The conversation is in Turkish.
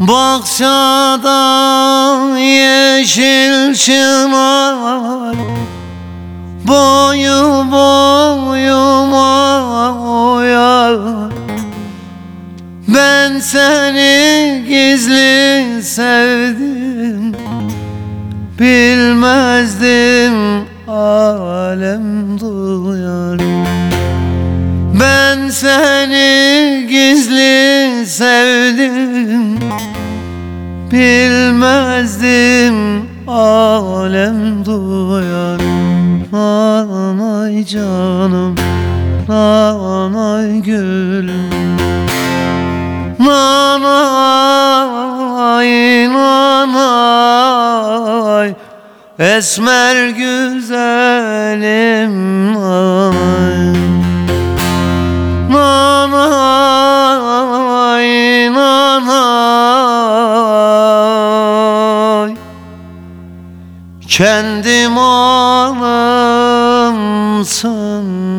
Bahçada yeşil çınar Boyu boyuma uyar Ben seni gizli sevdim Bilmezdim alem duyar Ben seni gizli Bilmezdim alem duyar Nanay canım Nanay gülüm. Nanay nanay Esmer güzelim Kendim nanay